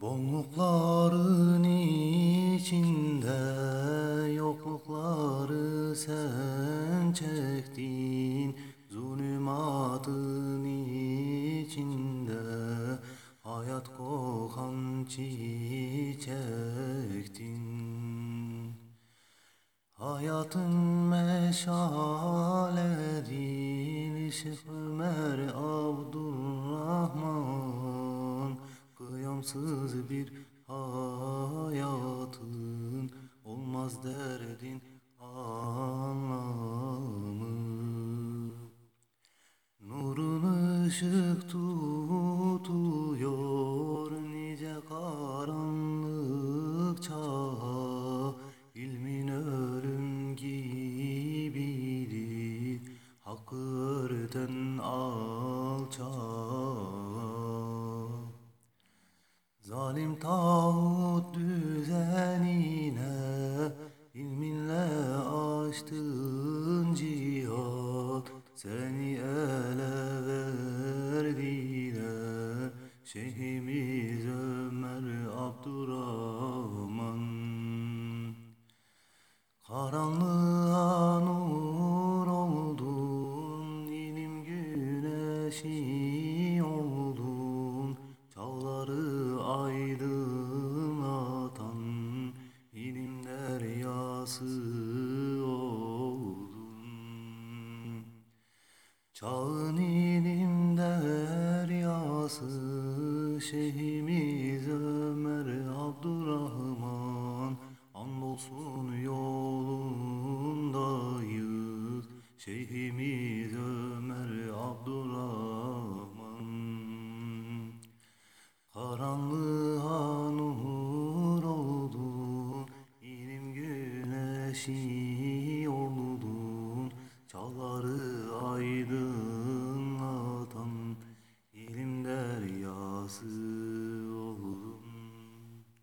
Bollukların içinde yoklukları sen çektin. Zulümatın içinde hayat kokan çiçektin. Hayatın meşaledir Şeyh Ömer Abdurrahman Kıyamsız bir hayatın Olmaz derdin anlamı. Nurun ışık tutuyor nice karanlık çağa. İlmin ölüm gibidir Hakkı örten alçağa Zalim tağut düzenine ilminle açtın cihat. Seni ele verdiler Şeyhimiz Ömer Abdurrahman. Karanlığa nur oldun, ilim güneşi deryası oldun. Çağın ilim deryası Şeyhimiz Ömer Abdurrahman Andolsun yolundayız Şeyhimiz ilim güneşi oldun Çağları